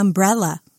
umbrella.